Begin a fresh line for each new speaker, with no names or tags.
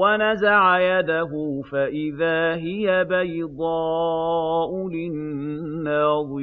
وَنَزَعَ يَدَهُ فَإِذَا هِيَ بَيْضَاءُ لِلنَّاظِرِينَ.